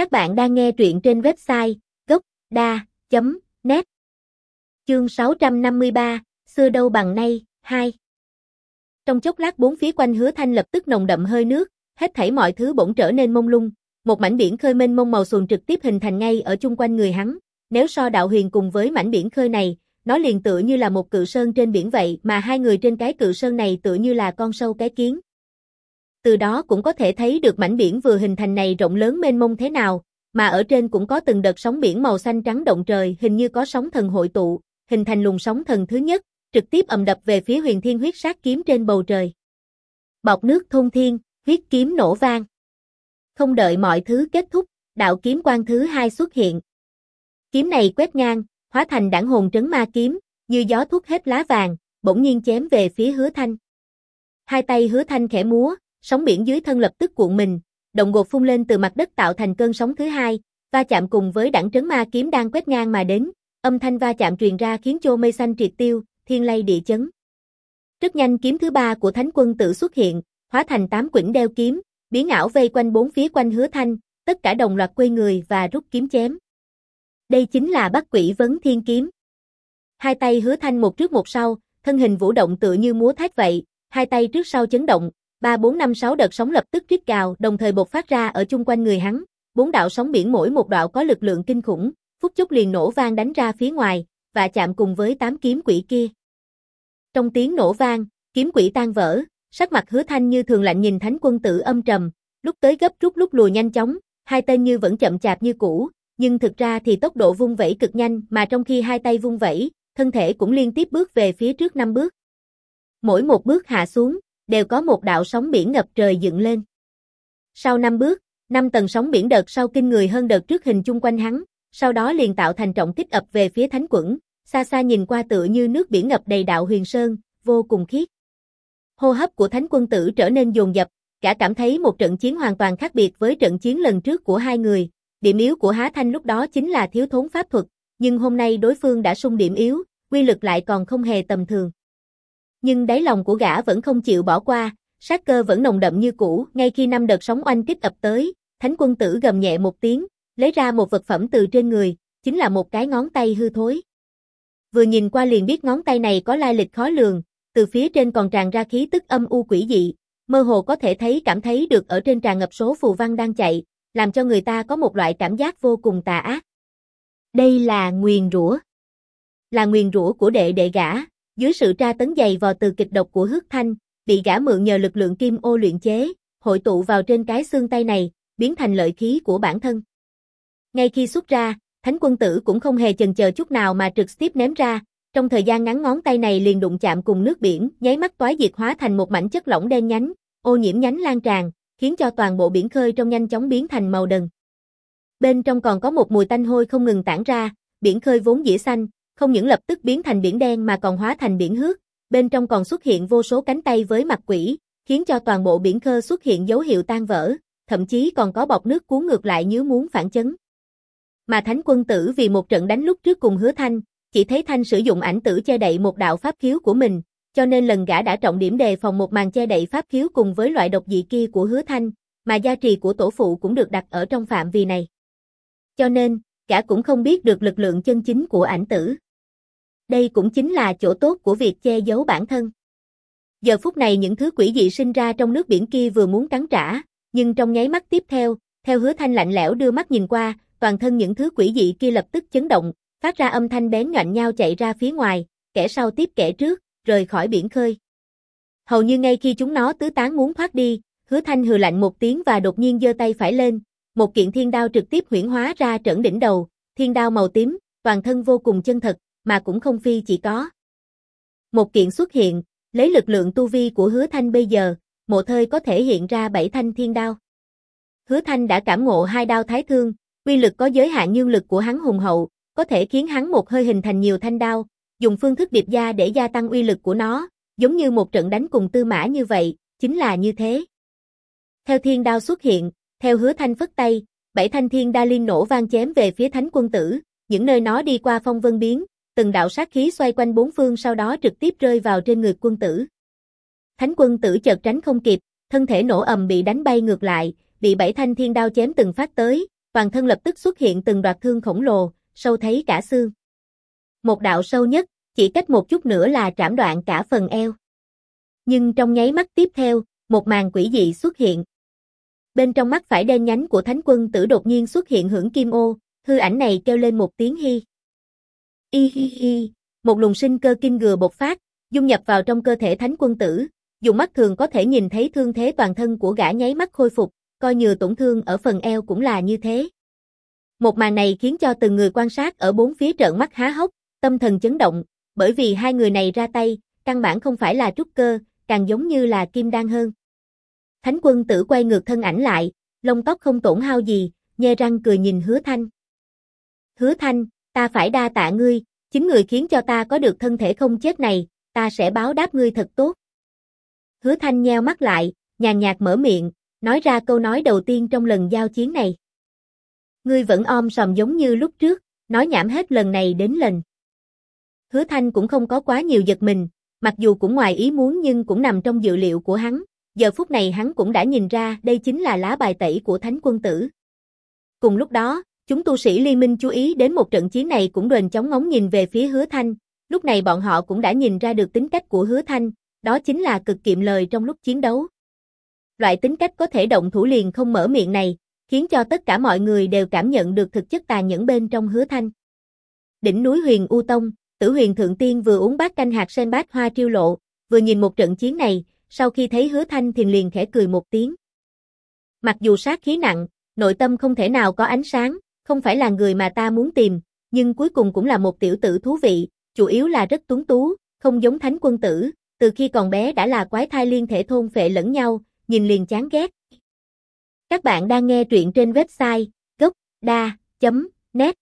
Các bạn đang nghe truyện trên website gốc.da.net Chương 653, xưa đâu bằng nay, 2 Trong chốc lát bốn phía quanh hứa thanh lập tức nồng đậm hơi nước, hết thảy mọi thứ bỗng trở nên mông lung, một mảnh biển khơi mênh mông màu xuồng trực tiếp hình thành ngay ở chung quanh người hắn, nếu so đạo huyền cùng với mảnh biển khơi này, nó liền tựa như là một cự sơn trên biển vậy mà hai người trên cái cự sơn này tựa như là con sâu cái kiến. Từ đó cũng có thể thấy được mảnh biển vừa hình thành này rộng lớn mênh mông thế nào, mà ở trên cũng có từng đợt sóng biển màu xanh trắng động trời hình như có sóng thần hội tụ, hình thành luồng sóng thần thứ nhất, trực tiếp ầm đập về phía huyền thiên huyết sát kiếm trên bầu trời. Bọc nước thôn thiên, huyết kiếm nổ vang. Không đợi mọi thứ kết thúc, đạo kiếm quan thứ hai xuất hiện. Kiếm này quét ngang, hóa thành đảng hồn trấn ma kiếm, như gió thuốc hết lá vàng, bỗng nhiên chém về phía hứa thanh. Hai tay hứa thanh khẽ múa, sóng biển dưới thân lập tức cuộn mình, động gột phun lên từ mặt đất tạo thành cơn sóng thứ hai, va chạm cùng với đẳng trấn ma kiếm đang quét ngang mà đến, âm thanh va chạm truyền ra khiến chô mây xanh triệt tiêu, thiên lay địa chấn. Rất nhanh kiếm thứ ba của thánh quân tự xuất hiện, hóa thành tám quỷ đeo kiếm, biến ảo vây quanh bốn phía quanh hứa thanh, tất cả đồng loạt quê người và rút kiếm chém. Đây chính là bắt quỷ vấn thiên kiếm. Hai tay hứa thanh một trước một sau, thân hình vũ động tựa như múa thác vậy, hai tay trước sau chấn động, 3 4 5 6 đợt sóng lập tức rít gào, đồng thời bộc phát ra ở chung quanh người hắn, bốn đạo sóng biển mỗi một đạo có lực lượng kinh khủng, phút chốc liền nổ vang đánh ra phía ngoài, và chạm cùng với tám kiếm quỷ kia. Trong tiếng nổ vang, kiếm quỷ tan vỡ, sắc mặt Hứa Thanh như thường lạnh nhìn Thánh Quân Tử âm trầm, lúc tới gấp rút lúc lùi nhanh chóng, hai tên như vẫn chậm chạp như cũ, nhưng thực ra thì tốc độ vung vẩy cực nhanh, mà trong khi hai tay vung vẩy, thân thể cũng liên tiếp bước về phía trước năm bước. Mỗi một bước hạ xuống, đều có một đạo sóng biển ngập trời dựng lên. Sau năm bước, năm tầng sóng biển đợt sau kinh người hơn đợt trước hình chung quanh hắn, sau đó liền tạo thành trọng kích ập về phía thánh quẩn, xa xa nhìn qua tựa như nước biển ngập đầy đạo huyền sơn, vô cùng khiết. Hô hấp của thánh quân tử trở nên dồn dập, cả cảm thấy một trận chiến hoàn toàn khác biệt với trận chiến lần trước của hai người. Điểm yếu của Há Thanh lúc đó chính là thiếu thốn pháp thuật, nhưng hôm nay đối phương đã sung điểm yếu, quy lực lại còn không hề tầm thường. Nhưng đáy lòng của gã vẫn không chịu bỏ qua, sát cơ vẫn nồng đậm như cũ, ngay khi năm đợt sóng oanh kích ập tới, thánh quân tử gầm nhẹ một tiếng, lấy ra một vật phẩm từ trên người, chính là một cái ngón tay hư thối. Vừa nhìn qua liền biết ngón tay này có lai lịch khó lường, từ phía trên còn tràn ra khí tức âm u quỷ dị, mơ hồ có thể thấy cảm thấy được ở trên tràn ngập số phù văn đang chạy, làm cho người ta có một loại cảm giác vô cùng tà ác. Đây là nguyền rủa. Là nguyền rủa của đệ đệ gã, dưới sự tra tấn dày vò từ kịch độc của hước thanh, bị gã mượn nhờ lực lượng kim ô luyện chế, hội tụ vào trên cái xương tay này, biến thành lợi khí của bản thân. Ngay khi xuất ra, Thánh quân tử cũng không hề chần chờ chút nào mà trực tiếp ném ra, trong thời gian ngắn ngón tay này liền đụng chạm cùng nước biển, nháy mắt toái diệt hóa thành một mảnh chất lỏng đen nhánh, ô nhiễm nhánh lan tràn, khiến cho toàn bộ biển khơi trong nhanh chóng biến thành màu đần. Bên trong còn có một mùi tanh hôi không ngừng tản ra, biển khơi vốn dĩ xanh, không những lập tức biến thành biển đen mà còn hóa thành biển hước, bên trong còn xuất hiện vô số cánh tay với mặt quỷ, khiến cho toàn bộ biển khơi xuất hiện dấu hiệu tan vỡ, thậm chí còn có bọt nước cuốn ngược lại như muốn phản chấn. Mà Thánh quân tử vì một trận đánh lúc trước cùng hứa Thanh, chỉ thấy Thanh sử dụng ảnh tử che đậy một đạo pháp khiếu của mình, cho nên lần gã đã trọng điểm đề phòng một màn che đậy pháp khiếu cùng với loại độc dị kia của hứa Thanh, mà gia trì của tổ phụ cũng được đặt ở trong phạm vi này. Cho nên, gã cũng không biết được lực lượng chân chính của ảnh tử. Đây cũng chính là chỗ tốt của việc che giấu bản thân. Giờ phút này những thứ quỷ dị sinh ra trong nước biển kia vừa muốn cắn trả, nhưng trong nháy mắt tiếp theo, theo hứa thanh lạnh lẽo đưa mắt nhìn qua, toàn thân những thứ quỷ dị kia lập tức chấn động, phát ra âm thanh bén nhọn nhau chạy ra phía ngoài, kẻ sau tiếp kẻ trước, rời khỏi biển khơi. Hầu như ngay khi chúng nó tứ tán muốn thoát đi, hứa thanh hừ lạnh một tiếng và đột nhiên giơ tay phải lên, một kiện thiên đao trực tiếp huyển hóa ra trẫn đỉnh đầu, thiên đao màu tím, toàn thân vô cùng chân thật, mà cũng không phi chỉ có. Một kiện xuất hiện, lấy lực lượng tu vi của hứa thanh bây giờ, mộ thơi có thể hiện ra bảy thanh thiên đao. Hứa thanh đã cảm ngộ hai đao thái thương, Quy lực có giới hạn nhưng lực của hắn hùng hậu, có thể khiến hắn một hơi hình thành nhiều thanh đao, dùng phương thức điệp gia để gia tăng uy lực của nó, giống như một trận đánh cùng tư mã như vậy, chính là như thế. Theo thiên đao xuất hiện, theo hứa thanh phất tay, bảy thanh thiên đa liên nổ vang chém về phía thánh quân tử, những nơi nó đi qua phong vân biến, từng đạo sát khí xoay quanh bốn phương sau đó trực tiếp rơi vào trên người quân tử. Thánh quân tử chợt tránh không kịp, thân thể nổ ầm bị đánh bay ngược lại, bị bảy thanh thiên đao chém từng phát tới, toàn thân lập tức xuất hiện từng đoạt thương khổng lồ, sâu thấy cả xương. Một đạo sâu nhất, chỉ cách một chút nữa là trảm đoạn cả phần eo. Nhưng trong nháy mắt tiếp theo, một màn quỷ dị xuất hiện. Bên trong mắt phải đen nhánh của thánh quân tử đột nhiên xuất hiện hưởng kim ô, hư ảnh này kêu lên một tiếng hy. Y hi hi, một luồng sinh cơ kinh gừa bộc phát, dung nhập vào trong cơ thể thánh quân tử, dùng mắt thường có thể nhìn thấy thương thế toàn thân của gã nháy mắt khôi phục, coi như tổn thương ở phần eo cũng là như thế. Một màn này khiến cho từng người quan sát ở bốn phía trợn mắt há hốc, tâm thần chấn động, bởi vì hai người này ra tay, căn bản không phải là trúc cơ, càng giống như là kim đan hơn. Thánh quân tử quay ngược thân ảnh lại, lông tóc không tổn hao gì, nhe răng cười nhìn hứa thanh. Hứa thanh, ta phải đa tạ ngươi, chính người khiến cho ta có được thân thể không chết này, ta sẽ báo đáp ngươi thật tốt. Hứa thanh nheo mắt lại, nhàn nhạt mở miệng, nói ra câu nói đầu tiên trong lần giao chiến này. Ngươi vẫn om sòm giống như lúc trước, nói nhảm hết lần này đến lần. Hứa thanh cũng không có quá nhiều giật mình, mặc dù cũng ngoài ý muốn nhưng cũng nằm trong dự liệu của hắn, giờ phút này hắn cũng đã nhìn ra đây chính là lá bài tẩy của thánh quân tử. Cùng lúc đó, chúng tu sĩ liên minh chú ý đến một trận chiến này cũng đền chóng ngóng nhìn về phía hứa thanh, lúc này bọn họ cũng đã nhìn ra được tính cách của hứa thanh, đó chính là cực kiệm lời trong lúc chiến đấu. Loại tính cách có thể động thủ liền không mở miệng này, khiến cho tất cả mọi người đều cảm nhận được thực chất tàn nhẫn bên trong hứa thanh. Đỉnh núi huyền U Tông, tử huyền thượng tiên vừa uống bát canh hạt sen bát hoa triêu lộ, vừa nhìn một trận chiến này, sau khi thấy hứa thanh thì liền khẽ cười một tiếng. Mặc dù sát khí nặng, nội tâm không thể nào có ánh sáng, không phải là người mà ta muốn tìm, nhưng cuối cùng cũng là một tiểu tử thú vị, chủ yếu là rất tuấn tú, không giống thánh quân tử, từ khi còn bé đã là quái thai liên thể thôn phệ lẫn nhau, nhìn liền chán ghét. Các bạn đang nghe truyện trên website gocda.net